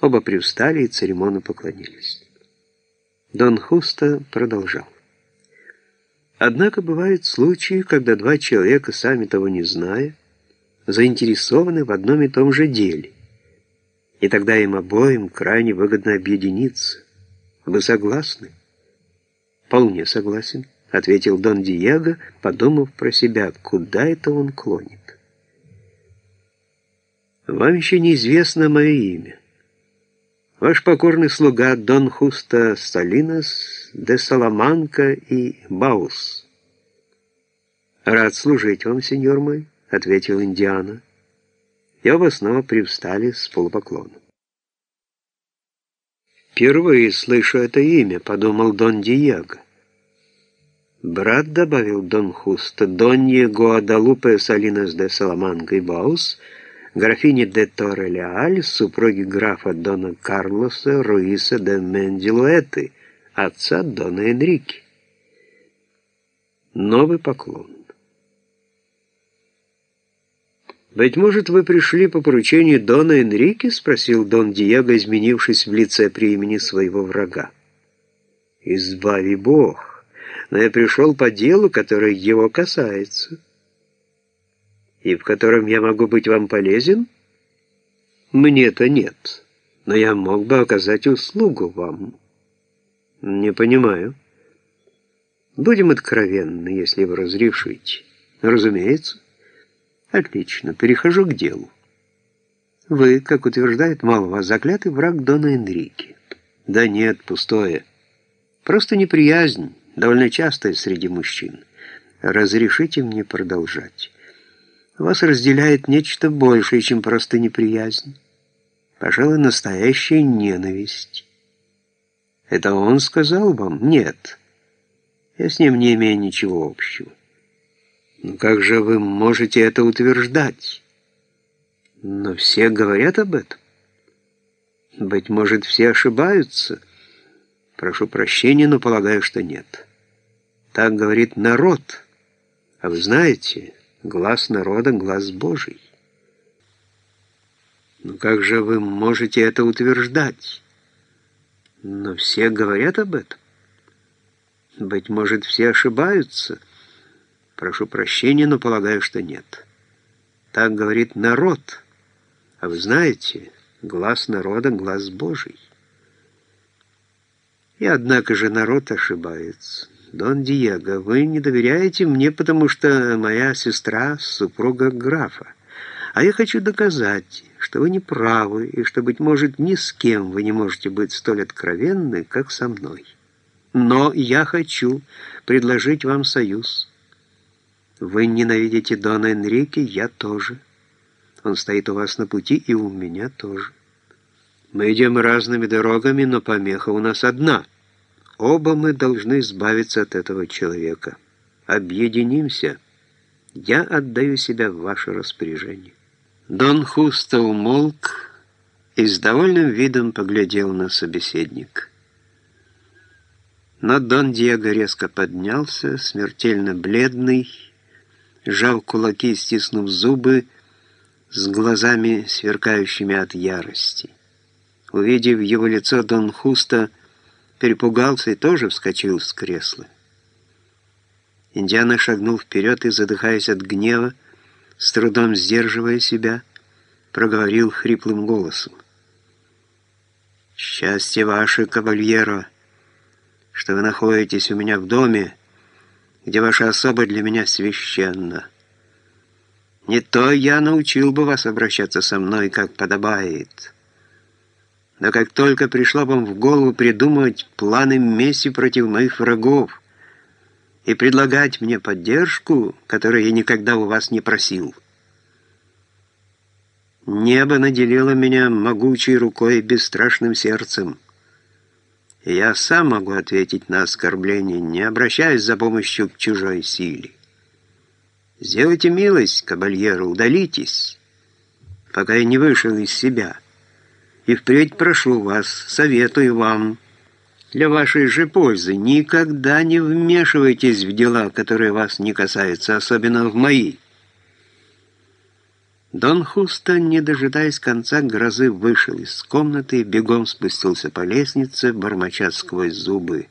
Оба привстали и церемонно поклонились. Дон Хуста продолжал. Однако бывают случаи, когда два человека, сами того не зная, заинтересованы в одном и том же деле. И тогда им обоим крайне выгодно объединиться. Вы согласны? Вполне согласен, ответил Дон Диего, подумав про себя, куда это он клонит. Вам еще неизвестно мое имя. Ваш покорный слуга Дон Хуста Салинос, де Саламанка и Баус. Рад служить вам, сеньор мой, ответил Индиана. И оба снова привстали с полупоклоном. «Впервые слышу это имя», — подумал Дон Диего. «Брат», — добавил Дон Хуста, — «Донье Гуадалупе Салинос де Саламанка и Баус — графине де Торре-Леаль, супруги графа Дона Карлоса Руиса де Мендилуэты, отца Дона Энрике. Новый поклон. «Быть может, вы пришли по поручению Дона Энрике?» — спросил Дон Диего, изменившись в лице при имени своего врага. «Избави Бог, но я пришел по делу, которое его касается» и в котором я могу быть вам полезен? Мне-то нет, но я мог бы оказать услугу вам. Не понимаю. Будем откровенны, если вы разрешите. Разумеется. Отлично, перехожу к делу. Вы, как утверждает Малова, заклятый враг Дона Энрике. Да нет, пустое. Просто неприязнь, довольно частая среди мужчин. Разрешите мне продолжать. Вас разделяет нечто большее, чем просто неприязнь. Пожалуй, настоящая ненависть. Это он сказал вам? Нет. Я с ним не имею ничего общего. Но как же вы можете это утверждать? Но все говорят об этом. Быть может, все ошибаются. Прошу прощения, но полагаю, что нет. Так говорит народ. А вы знаете... Глаз народа — глаз Божий. Но как же вы можете это утверждать? Но все говорят об этом. Быть может, все ошибаются. Прошу прощения, но полагаю, что нет. Так говорит народ. А вы знаете, глаз народа — глаз Божий. И однако же народ ошибается. «Дон Диего, вы не доверяете мне, потому что моя сестра — супруга графа. А я хочу доказать, что вы не правы, и что, быть может, ни с кем вы не можете быть столь откровенны, как со мной. Но я хочу предложить вам союз. Вы ненавидите Дона Энрике, я тоже. Он стоит у вас на пути, и у меня тоже. Мы идем разными дорогами, но помеха у нас одна — Оба мы должны избавиться от этого человека. Объединимся. Я отдаю себя в ваше распоряжение». Дон Хуста умолк и с довольным видом поглядел на собеседник. Но Дон Диего резко поднялся, смертельно бледный, сжал кулаки, стиснув зубы, с глазами, сверкающими от ярости. Увидев его лицо, Дон Хуста перепугался и тоже вскочил с кресла. Индиана шагнул вперед и, задыхаясь от гнева, с трудом сдерживая себя, проговорил хриплым голосом. «Счастье ваше, кавальеро, что вы находитесь у меня в доме, где ваша особа для меня священна. Не то я научил бы вас обращаться со мной, как подобает». Но как только пришло вам в голову придумывать планы мести против моих врагов и предлагать мне поддержку, которую я никогда у вас не просил, небо наделило меня могучей рукой и бесстрашным сердцем. Я сам могу ответить на оскорбление, не обращаясь за помощью к чужой силе. Сделайте милость, кабальеру, удалитесь, пока я не вышел из себя». И впредь прошу вас, советую вам, для вашей же пользы, никогда не вмешивайтесь в дела, которые вас не касаются, особенно в мои. Дон Хуста, не дожидаясь конца грозы, вышел из комнаты и бегом спустился по лестнице, бормоча сквозь зубы.